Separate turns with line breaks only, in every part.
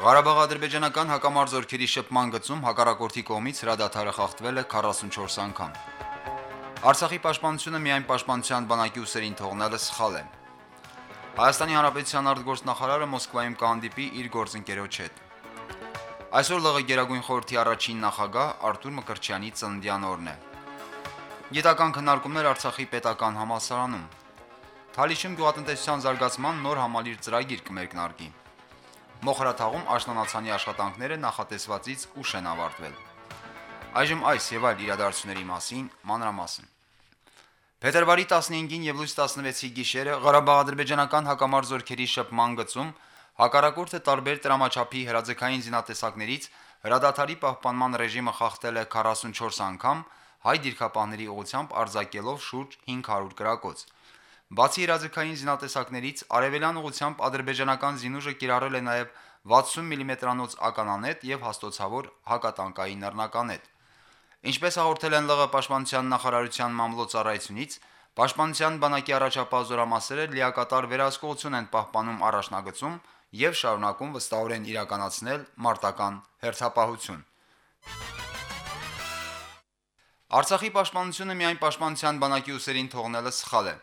Ղարաբաղ-ադրբեջանական հակամարձօրքերի շփման գծում հակառակորդի կողմից հրադադարը խախտվել է 44 անգամ։ Արցախի պաշտպանությունը միայն պաշտպանության բանակի ուսերին թողնելը սխալ է։ Հայաստանի Հանրապետության արտգործնախարարը Մոսկվայում կհանդիպի իր գործընկերոջ հետ։ Այսօր ԼՂ Գերագույն խորհրդի առաջին նախագահ Արտուր Մկրտչյանի ծննդյան օրն է։ Գիտական քննարկումներ Արցախի պետական համալսարանում։ Թալիշում գյուղատնտեսության զարգացման նոր համալիր ծրագիր կմեկնարկի։ Մոխրաթաղում աշնանացանի աշխատանքները նախատեսվածից ուշ են ավարտվել։ Այժմ այս եւ այլ իրադարձությունների մասին մանրամասն։ Փետրվարի 15-ին եւ լույս 16-ի գիշերը Ղարաբաղ-ադրբեջանական հակամարձօրքերի շփման գծում հակառակորդը տարբեր տրամաչափի հրաձգային զինատեսակներից հրադադարի պահպանման ռեժիմը խախտել է 44 անգամ, հայ դիրքապահների ուղությամբ արձակելով շուրջ 500 գրակոց։ Բացի հրաձգային զինատեսակներից արևելյան ուղությամբ ադրբեջանական զինուժը կիրառել է նաև 60 մմ-անոց ականանետ եւ հաստոցավոր հակատանկային նռնականետ։ Ինչպես հաղորդել են ԼՂ պաշտպանության նախարարության մամլոյցարայությունից, պաշտպանության բանակի առաջապահ զորամասերը լիակատար վերահսկողություն են պահպանում առաջնագծում եւ շարունակում վստահորեն իրականացնել մարտական հերթապահություն։ Արցախի պաշտպանությունը միայն պաշտպանության բանակի ուսերին թողնելը սխալ է։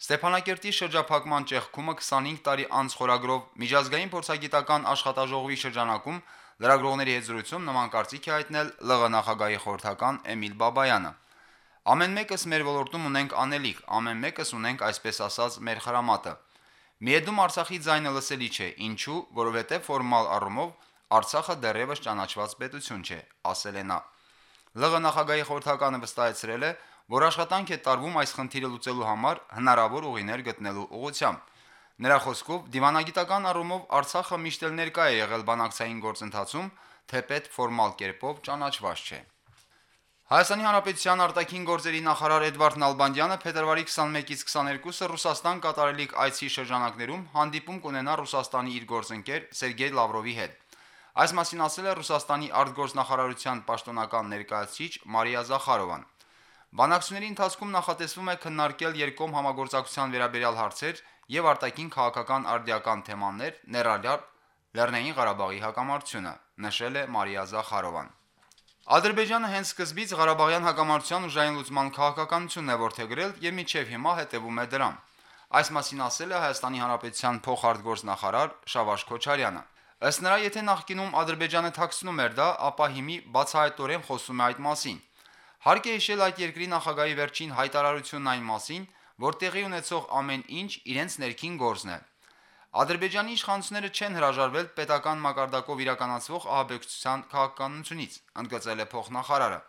Ստեփանակերտի շրջափակման ճեղքումը 25 տարի անց խորագրով միջազգային փորձագիտական աշխատաժողովի շրջանակում լրագրողների հետ զրույցում նման կարծիք է հայտնել ԼՂ նախագահի խորհրդական Էմիլ Բաբայանը։ Ամեն մեկս մեր ոլորտում ունենք անելիք, ամեն մեկս ունենք այսպես ասած մեր խրամատը։ Միեդում Արցախի ձայնը լսելի չէ, ինչու, որովհետև ֆորմալ առումով Արցախը դեռևս ճանաչված պետություն չէ, ասել է նա։ ԼՂ նախագահի խորհրդականը վստահեցրել է, որ աշխատանք է տարվում այս խնդիրը լուծելու համար հնարավոր ուղիներ գտնելու ուղղությամբ։ Նրա խոսքով դիվանագիտական առումով Արցախը միշտ էլ ներկա է եղել բանակցային գործընթացում, թեպետ ֆորմալ կերպով ճանաչված չէ։ Հայաստանի Հանրապետության արտաքին գործերի նախարար Էդվարդ Նալբանդյանը փետրվարի 21-ից 22-ը Ռուսաստան կատարելիք այցի շրջանակներում հանդիպում կունենա Ռուսաստանի իր գործընկեր Սերգեյ Լավրովի հետ։ Այս մասին ասել է Ռուսաստանի արտգործնախարարության պաշտոնական ներկայացուցիչ Մարիա Զախարովան։ Բանակցությունների ընթացքում նախատեսվում է քննարկել երկկողմ համագործակցության վերաբերյալ հարցեր եւ արտաքին քաղաքական արդիական թեմաներ, ներառյալ Լեռնային Ղարաբաղի հակամարտությունը, նշել է Մարիա Զախարովան։ Ադրբեջանը հենց սկզբից Ղարաբաղյան հակամարտության ուժային լուծման քաղաքականությունն է ворթեգրել եւ միջև հիմա հետեւում է դրան։ Այս մասին ասել է Հայաստանի Հանրապետության փոխարտգործնախարար Շավարժ Քոչարյանը։ Ըստ նրա, եթե նախկինում Ադրբեջանը ཐակցնում էր դա, ապա հիմի բացահայտորեն խոսում է այդ մասին։ Հարկ է հիշել այդ երկրի նախագահի վերջին հայտարարությունն այն մասին, որ տեղի ունեցող ամեն ինչ իրենց ներքին գործն է։ Ադրբեջանի իշխանությունները չեն հրաժարվել պետական մակարդակով իրականացվող ահաբեկչության քաղաքականությունից, ընդգծել է փոխնախարարը։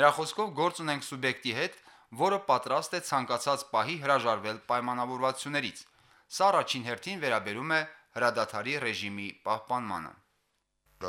Նրա խոսքով գործ ունենք սուբյեկտի հետ, որը պատրաստ է ցանկացած պահի հրաժարվել պայմանավորվածություններից։ Սա առաջին հերթին վերաբերում է հրադադարի ռեժիմի պահպանմանը։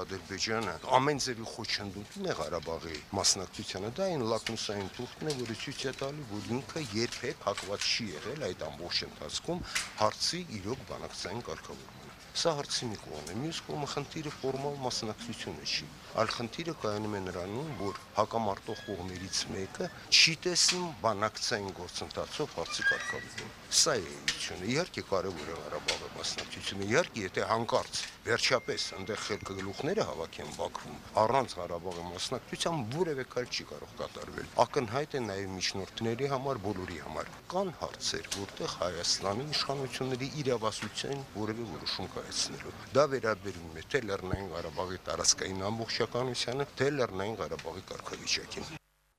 Ադրբեջանը ամեն ձևի խոչընդոտում է Ղարաբաղի մասնակցությանը, դա այն լակմուսային թուղթն է, որը ցույց է տալի, որ ինքը երբեք հակված չի եղել այդ ամբողջ ընթացքում հարցի իրոք բանակցային կարգավորման։ Սա հարցի մի կողմն է, մյուս կողմը խնդիրը ֆորմալ մասնակցությունը չի։ Այլ խնդիրը կայանում է նրանում, որ հակամարտող կողմերից մեկը չի տեսնում բանակցային գործընթացով հարցի կարգավորումը։ Սա է էությունը։ Իհարկե կարևոր է Ղարաբաղի մասնակցությունը։ Իհարկե, եթե հանկարծ վերջապես այնտեղ խելքը գլուխները հավաքեն Բաքվում, առանց Ղարաբաղի մասնակցության որևէ քայլ չի կարող կատարվել։ Ակնհայտ է նաև միջնորդների համար, բոլորի համար։ Կան հարցեր, որտեղ Հայաստանի իշխանությունների իրավասության որևէ որոշում կայացնելու։ Դա վերաբերում է թե Լեռնային Ղարաբաղի տարածքային ամբողջականությանը, թե Լեռնային Ղարաբաղի կարգավիճակին։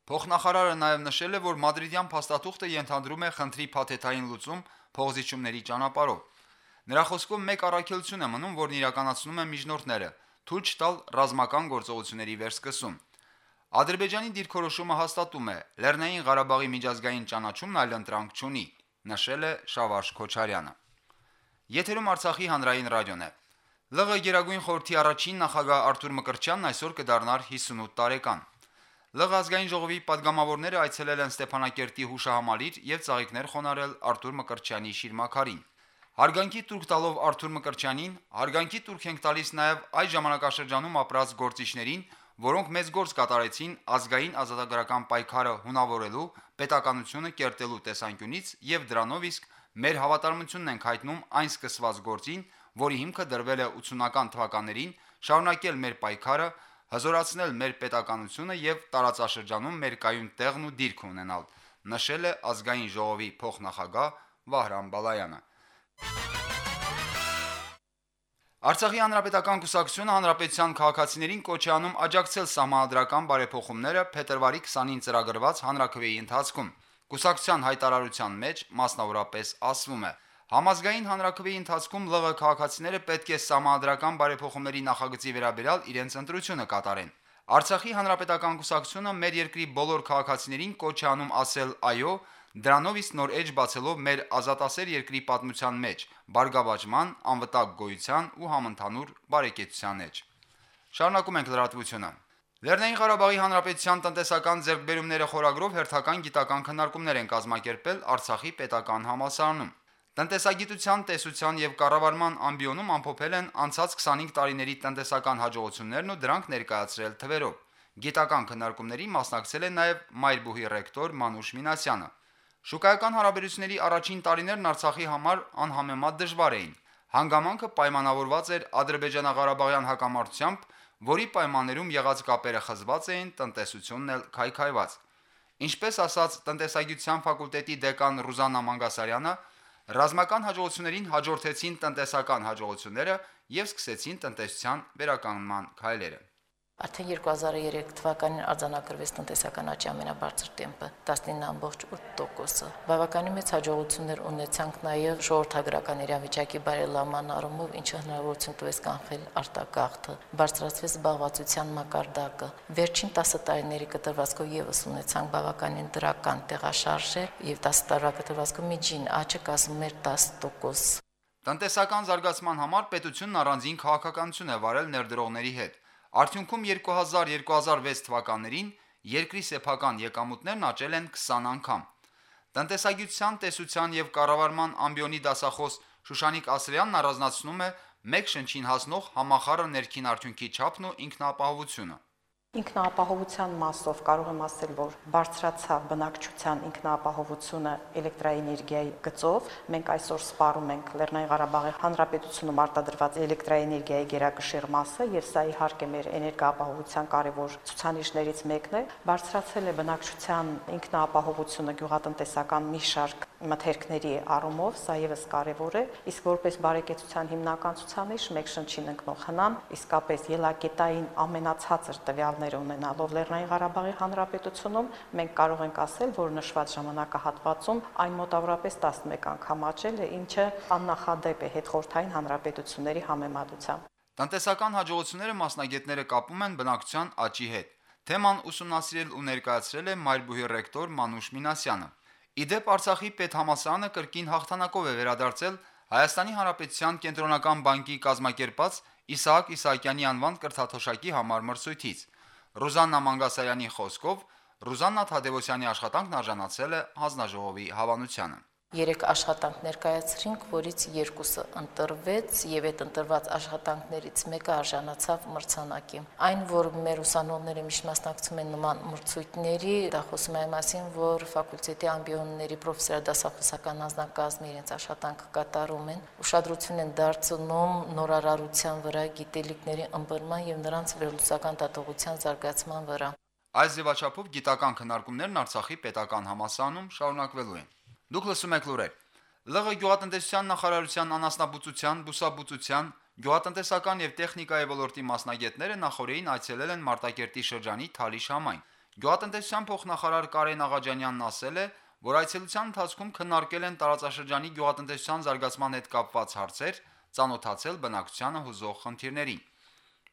Փոխնախարարը նաև նշել է, որ Մադրիդյան փաստաթուղթը ենթադրում է խնդրի փաթեթային լուծում փողզիչումների ճանապարհով։ Նրա խոսքով մեկ առաքելություն է մնում, որն իրականացնում են միջնորդները՝ թույլ չտալ ռազմական գործողությունների վերսկսում։ Ադրբեջանի դիրքորոշումը հաստատում է. Լեռնային Ղարաբաղի միջազգային ճանաչումն այլ ընտրանք չունի, նշել է Շավարժ Քոչարյանը։ Եթերում Արցախի հանրային ռադիոն է։ ԼՂ Գերագույն խորհրդի առաջին նախագահ Արթուր Մկրտչյանն այսօր կդառնար 58 տարեկան։ ԼՂ ազգային ժողովի падգամավորները այցելել են Ստեփանակերտի հուշահամալիր եւ ծաղիկներ խոնարել Արթուր Մկրտչյանի շիրմակարին։ Հարգանքի տուրք տալով Արթուր Մկրտչյանին, հարգանքի տուրք ենք տալիս նաև այս ժամանակաշրջանում ապրած գործիչներին, որոնք մեծ գործ կատարեցին ազգային ազատագրական պայքարը հունավորելու, պետականությունը կերտելու տեսանկյունից եւ դրանով իսկ մեր հավատարմությունն ենք հայտնում այն սկսված գործին, որի հիմքը դրվել է 80-ական թվականներին, շարունակել մեր պայքարը, հզորացնել մեր պետականությունը եւ տարածաշրջանում մեր կայուն տեղն ու դիրք ունենալ, նշել է ազգային ժողովի փոխնախագահ Վահրամ Բալայանը։ Արցախի հանրապետական կուսակցությունը հանրապետության քաղաքացիներին կոչ է անում աջակցել համանդրական բարեփոխումները փետրվարի 20-ին ծրագրված հանրակրվեի ընթացքում։ Կուսակցության հայտարարության մեջ մասնավորապես ասվում է. Համազգային հանրակրվեի ընթացքում ԼՂ քաղաքացիները պետք է համանդրական բարեփոխումների նախագծի վերաբերյալ իրենց ընտրությունը կատարեն։ Արցախի հանրապետական կուսակցությունը մեր երկրի բոլոր քաղաքացիներին կոչ է անում ասել. Այո, դրանով իսկ նոր էջ բացելով մեր ազատասեր երկրի պատմության մեջ, բարգավաճման, անվտանգ գոյության ու համընդհանուր բարեկեցության մեջ։ Շարունակում ենք լրատվությունը։ Լեռնային Ղարաբաղի Հանրապետության տնտեսական ձեռքբերումները խորագրով հերթական գիտական քննարկումներ են կազմակերպել Արցախի պետական համալսարանում։ Տնտեսագիտության, տեսության եւ կառավարման ամբիոնում ամփոփել են անցած 25 տարիների տնտեսական հաջողություններն ու դրանք ներկայացրել թվերով։ Գիտական քննարկումների մասնակցել է նաեւ Մայրբուհի ռեկտոր Մանուշ Մինասյանը։ Շուկայական հարաբերությունների առաջին տարիներն Արցախի համար անհամեմատ դժվար էին։ Հանգամանքը պայմանավորված էր Ադրբեջանա-Ղարաբաղյան հակամարտությամբ, որի պայմաններում եղած կապերը խզված էին, տնտեսությունն էլ քայքայված։ Ինչպես ասաց տնտեսագիտության ֆակուլտետի դեկան Ռուզաննա Մանգասարյանը, Ռազմական հաջողություններին հաջորդեցին տնտեսական հաջողությունները եւ սկսեցին տնտեսության վերականգնման քայլերը։
Արդեն 2003 թվականին արձանագրվեց տնտեսական աճի ամենաբարձր տեմպը 19.8%-ը։ Բավականին մեծ հաջողություններ ունեցանք նաև ժողովրդագրական իրավիճակի բարելավման առումով, ինչը հնարավորություն տվեց կանխել արտագաղթը, բարձրացվեց զբաղվածության մակարդակը։ Վերջին 10 տարիների կտրվածքով եւս ունեցանք բավականին դրական տեղաշարժեր եւ 10 տարվա կտրվածքով միջին աճը կազմում էր 10%։
Տնտեսական զարգացման համար պետությունն առանձին քաղաքականություն է վարել ներդրողների հետ Արդյունքում 2000-2006 թվականներին երկրի սեփական եկամուտներն աճել են 20 անգամ։ Տնտեսագիտության, տեսության եւ կառավարման ամբիոնի դասախոս Շուշանիկ Ասրյանն առանձնացնում է մեկ շնչին հասնող համախառը ներքին արդյունքի չափն ու ինքնապահովությունը։
Ինքնաապահովության մասով կարող եմ ասել, որ բարձրացավ բնակչության ինքնաապահովությունը էլեկտրաէներգիայի գծով։ Մենք այսօր սպառում ենք Լեռնային Ղարաբաղի Հանրապետությունում արտադրված էլեկտրաէներգիայի գերակշիռ մասը, եւ սա իհարկե մեր էներգոապահովության կարևոր ցուցանիշներից մեկն է։ Բարձրացել է բնակչության ինքնաապահովությունը գյուղատնտեսական մի շարք մթերքների առումով, սա եւս կարևոր է, իսկ որպես բարեկեցության հիմնական ցուցանիշ մեկ շնչին ընկնող հնան իսկապես ելակետային ամենացածր տվյալներ ունենալով Լեռնային Ղարաբաղի Հանրապետությունում մենք կարող ենք ասել, որ նշված ժամանակահատվածում այն մոտավորապես 11 անգամ աճել է, ինչը աննախադեպ է հետխորթային հանրապետությունների համեմատությամբ։
Տնտեսական հաջողությունները մասնագետները կապում են բնակչության աճի հետ։ Թեման ուսումնասիրել ու ներկայացրել է Մայրբուհի ռեկտոր Մանուշ Մինասյանը։ Իդեպ Արցախի պետհամասարանը կրկին հաղթանակով է վերադարձել Հայաստանի Հանրապետության կենտրոնական բանկի կազմակերպած Իսահակ Իսահակյանի անվան կրթաթոշակի համար մրցույթից։ Ռուզաննա Մանգասարյանի խոսքով Ռուզաննա Թադևոսյանի աշխատանքն արժանացել է հանձնաժողովի հավանությանը։
Երեք աշխատանք ներկայացրինք, որից երկուսը ընտրվեց եւ այդ ընտրված աշխատանքներից մեկը արժանացավ մրցանակի։ Այն, որ մեր ուսանողները միշտ մասնակցում են նման մրցույթների, դա խոսում է մասին, որ ֆակուլտետի ամբիոնների պրոֆեսորադասախոսական անձնակազմը իրենց աշխատանքը կատարում են, ուշադրություն են դարձնում նորարարության վրա, գիտելիքների ըմբռնման եւ նրանց վերլուծական դատողության զարգացման վրա։
Այս ձևաչափով գիտական քննարկումներն Արցախի պետական համալսարանում շարունակվելու են։ Դուք լսում եք լուրեր։ ԼՂ գյուղատնտեսության նախարարության անասնաբուծության, բուսաբուծության, գյուղատնտեսական եւ տեխնիկայի ոլորտի մասնագետները նախորդին այցելել են Մարտակերտի շրջանի Թալիշ համայն։ Գյուղատնտեսության փոխնախարար Կարեն Աղաջանյանն ասել է, որ այցելության ընթացքում քննարկել են տարածաշրջանի գյուղատնտեսության զարգացման հետ կապված հարցեր, ծանոթացել բնակչությանը հուզող խնդիրներին։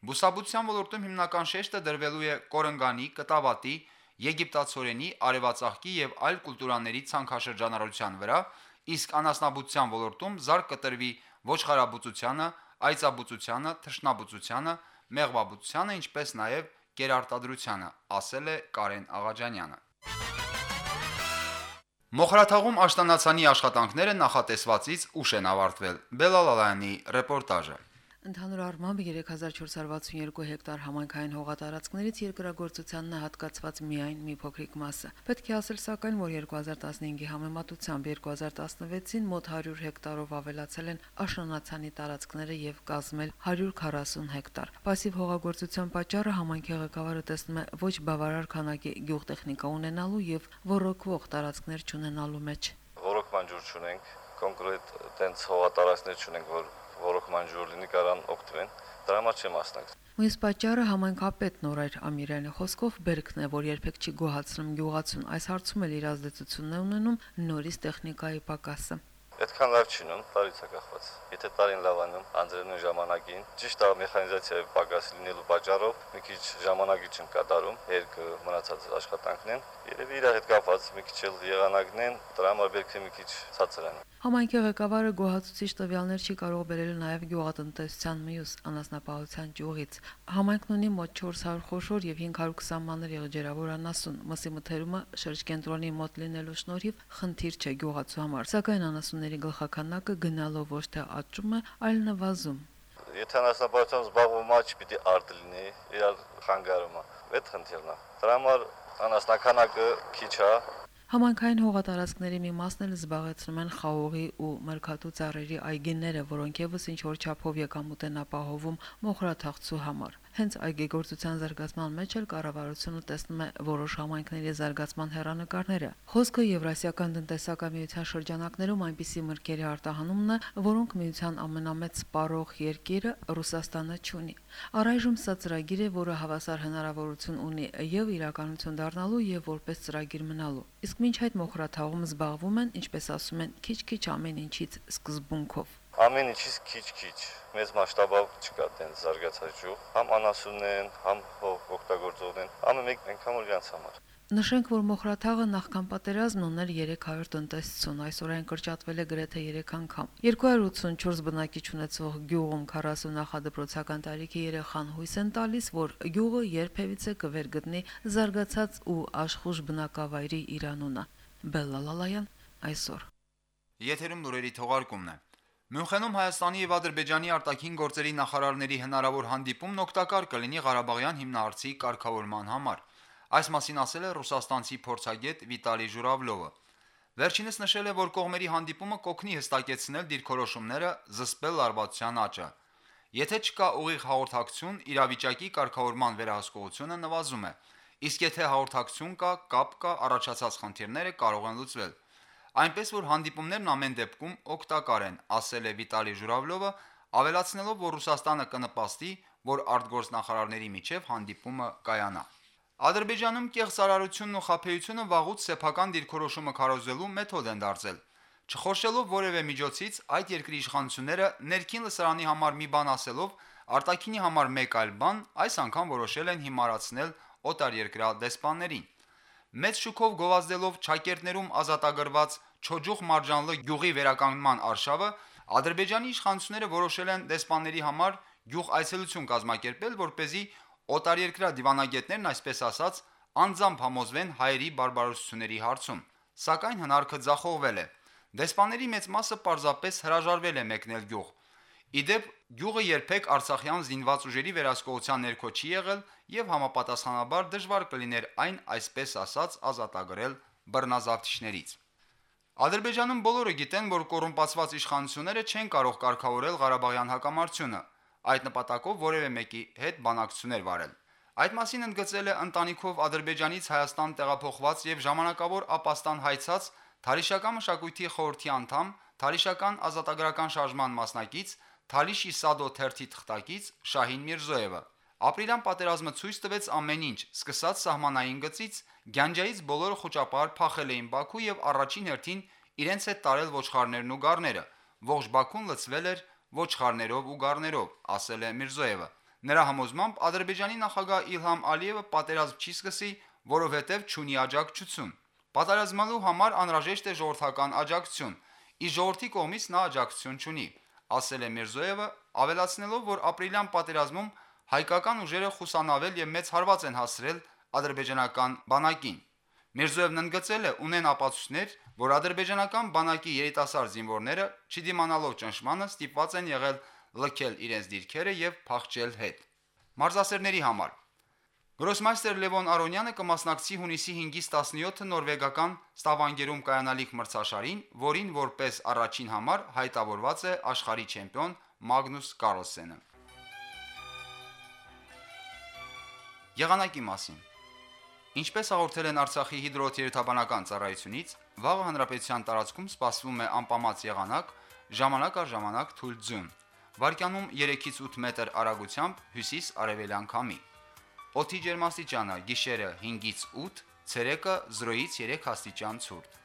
Բուսաբուծության ոլորտում հիմնական շեշտը դրվելու է կորնգանի, կտավատի, եգիպտացորենի, արևածաղկի եւ այլ կուլտուրաների ցանքաշրջանառության վրա, իսկ անասնաբուծության ոլորտում զարգ կտրվի ոչխարաբուծությանը, այծաբուծությանը, թշնաբուծությանը, մեղվաբուծությանը, ինչպես նաև գերարտադրությանը, ասել է Կարեն Աղաջանյանը։ Մոխրաթաղում աշտանացանի աշխատանքները նախատեսվածից ուշ են ավարտվել։ Բելալալյանի ռեպորտաժը։
Ընդհանուր առմամբ 3462 հեկտար համայնքային հողատարածքներից երկրագործությանն է հատկացված միայն մի փոքրիկ մասը։ Պետք է ասել սակայն, որ 2015-ի համեմատությամբ 2016-ին մոտ 100 հեկտարով ավելացել են աշնանացանի տարածքները եւ կազմել 140 հեկտար։ Պասիվ հողագործության պատճառը համայնքի ղեկավարը տեսնում է ոչ բավարար քանակի գյուղտեխնիկա ունենալու եւ ռոռոկվող տարածքներ չունենալու մեջ։
Ռոռոկման ջուր չունենք, կոնկրետ տենց հողատարածքներ չունենք, որ ռոռոկման ջուր լինի կարան օգտվեն։ Դրա համար չեմ մասնակցել։
Մյուս պատճառը համայնքապետ Նորայր Ամիրյանի խոսքով բերքն է, որ երբեք չի գոհացնում գյուղացուն։ Այս հարցում էլ իր ազդեցությունն է ունենում նորից տեխնիկայի պակասը։
Այդքան լավ չի նում, տարից է կախված։ Եթե տարին լավանում, անձրևնու ժամանակին, ճիշտ է մեխանիզացիայի պակաս լինելու պատճառով մի քիչ ժամանակի չեն կատարում, երկը մնացած աշխատանքն են։ Երևի իր հետ կապված մի քիչ էլ եղանակն են, դրա համար բերքը մի քիչ ցածր են։
Համայնքի ղեկավարը գոհացուցիչ տվյալներ չի կարող բերել նաև գյուղատնտեսության մյուս անասնապահության ճյուղից։ Համայնքն ունի մոտ 400 խոշոր եւ 520 մանր եղջերավոր անասուն։ Մսի մթերումը շրջկենտրոնի մոտ լինելու շնորհիվ խնդիր չէ գյուղացու համար, սակայն անասունների գլխականակը գնալով ոչ թե աճում է, այլ նվազում։
Եթե անասնապահությամբ զբաղվում է, չպիտի արդ լինի, իրար խանգարում է։ Այդ խնդիրն է։ Դրա համար անասնականակը քիչ է,
Համանքային հողատարածքների մի մասն էլ զբաղեցնում են խաղողի ու մրգատու ծառերի այգիները, որոնք եւս ինչ որ չափով եկամուտ են ապահովում մոխրաթաղցու համար։ Հենց այգեգործության զարգացման մեջ էլ կառավարությունը տեսնում է որոշ համայնքների զարգացման հերանեկարները։ Խոսքը Եվրասիական տնտեսական միության շրջանակներում այնպիսի մրգերի արտահանումն է, որոնք միության ամենամեծ սպառող երկիրը Ռուսաստանը չունի։ Առայժմ սա ծրագիր է, որը հավասար հնարավորություն ունի եւ իրականություն դառնալու եւ որպես ծրագիր մնալու։ Իսկ մինչ այդ մոխրաթաղում զբաղվում են, ինչպես ասում են, քիչ-քիչ ամեն ինչից սկզբունքով
ամեն ինչից քիչ-քիչ մեծ մասշտաբով չկա տենց զարգացած ջուղ, համ անասունն են, համ օգտագործողն են, ամեն մեկ այնքան որ իրանց համար։
Նշենք, որ Մոխրաթաղը նախքան պատերազմն ուներ 300 տնտեսություն, այսօր այն կրճատվել է գրեթե 3 անգամ։ 284 բնակիչ ունեցող գյուղում 40 նախադպրոցական տարիքի երեխան հույս են տալիս, որ գյուղը երբևիցե կվերգտնի զարգացած ու աշխուժ բնակավայրի իրանունը։ Բելլալալայան այսօր։
Եթերում լուրերի թողարկումն է։ Մյունխենում Հայաստանի եւ Ադրբեջանի արտաքին գործերի նախարարների հնարավոր հանդիպումն օգտակար կլինի Ղարաբաղյան հիմնարարցի կարգավորման համար։ Այս մասին ասել է ռուսաստանցի փորձագետ Վիտալի Ժուրավլովը։ Վերջինս նշել է, որ կողմերի հանդիպումը կօգնի հստակեցնել դիրքորոշումները զսպել լարվածության աճը։ Եթե չկա ուղիղ հաղորդակցություն, իրավիճակի կարգավորման վերահսկողությունը նվազում է։ Իսկ եթե հաղորդակցություն կա, կապ կա, առաջացած խնդիրները կարող են լուծվել։ Այնպես որ հանդիպումներն ամեն դեպքում օգտակար են, ասել է Վիտալի Ժուրավլովը, ավելացնելով, որ Ռուսաստանը կնպաստի, որ արտգործնախարարների միջև հանդիպումը կայանա։ Ադրբեջանում կեղծարարությունն ու խափեությունը վաղուց սեփական դիրքորոշումը քարոզելու մեթոդ են դարձել։ Չխորշելով որևէ միջոցից այդ երկրի իշխանությունները ներքին լսարանի համար մի բան ասելով, արտաքինի համար մեկ այլ բան, այս անգամ որոշել են հիմարացնել օտարերկրյա դեսպաններին մեծ շուկով գովազդելով ճակերտներում ազատագրված Չոջուխ մարջանլը գյուղի վերականգնման արշավը Ադրբեջանի իշխանությունները որոշել են դեսպանների համար գյուղ այցելություն կազմակերպել, որ เป զի օտարերկրյա դիվանագետներն այսպես ասած անձամբ համոզվեն հայերի բարբարոսությունների հարցում։ Սակայն հնարքը ձախողվել է։ Դեսպաների մեծ մասը պարզապես հրաժարվել է մեկնել գյուղ, Իդեպ գյուղը երբեք Արցախյան զինված ուժերի վերահսկողության ներքո չի եղել եւ համապատասխանաբար դժվար կլիներ այն այսպես ասած ազատագրել բռնազավթիչներից։ Ադրբեջանում բոլորը գիտեն, որ կոռումպացված իշխանությունները չեն կարող կարգավորել Ղարաբաղյան հակամարտությունը, այդ նպատակով որևէ մեկի հետ բանակցություններ վարել։ Այդ մասին ընդգծել է ընտանիքով Ադրբեջանից Հայաստան տեղափոխված եւ ժամանակավոր ապաստան հայցած Թարիշական մշակույթի խորհրդի անդամ, Թարիշական ազատագրական շարժման մասնակից Թալիշի Սադո թերթի թղթակից Շահին Միրզոևը։ Ապրիլյան պատերազմը ցույց տվեց ամեն ինչ, սկսած սահմանային գծից, Գանջայից բոլորը խոճապար փախել էին Բաքու եւ առաջին հերթին իրենց հետ տարել ոչխարներն ու գառները։ Ողջ Բաքուն լցվել էր ոչխարներով ու գառներով, ասել է Միրզոևը։ Նրա համոզմամբ Ադրբեջանի նախագահ Իլհամ Ալիևը պատերազմ չի սկսի, որովհետև չունի աջակցություն։ Պատերազմելու համար անհրաժեշտ է ժողովրդական աջակցություն։ Ի ժողովրդի կողմից նա աջակցություն չունի ասել է Միրզոևը, ավելացնելով, որ ապրիլյան պատերազմում հայկական ուժերը խուսանավել եւ մեծ հարված են հասցրել ադրբեջանական բանակին։ Միրզոևն ընդգծել է ունեն ապացույցներ, որ ադրբեջանական բանակի երիտասարդ զինվորները, չդիմանալով ճնշմանը, ստիպված են եղել լքել իրենց դիրքերը եւ փախչել հետ։ Մարզասերների համար Գրոսմայստեր Լևոն Արոնյանը կմասնակցի հունիսի 5-ից 17-ը նորվեգական Ստավանգերում կայանալիք մրցաշարին, որին որպես առաջին համար հայտավորված է աշխարհի չեմպիոն Մագնուս Կարլսենը։ Եղանակի մասին. Ինչպես հաղորդել են Արցախի հիդրոթերապանական ծառայությունից, վաղը հանրապետության տարածքում սպասվում է անպամած եղանակ, ժամանակ առ ժամանակ թույլ ձյուն։ Վարկյանում 3-ից 8 մետր արագությամբ հյուսիս-արևելյան քամի։ Օդի ջերմաստիճանը՝ գիշերը 5-ից 8, ցերեկը 0-ից 3 աստիճան ցուրտ։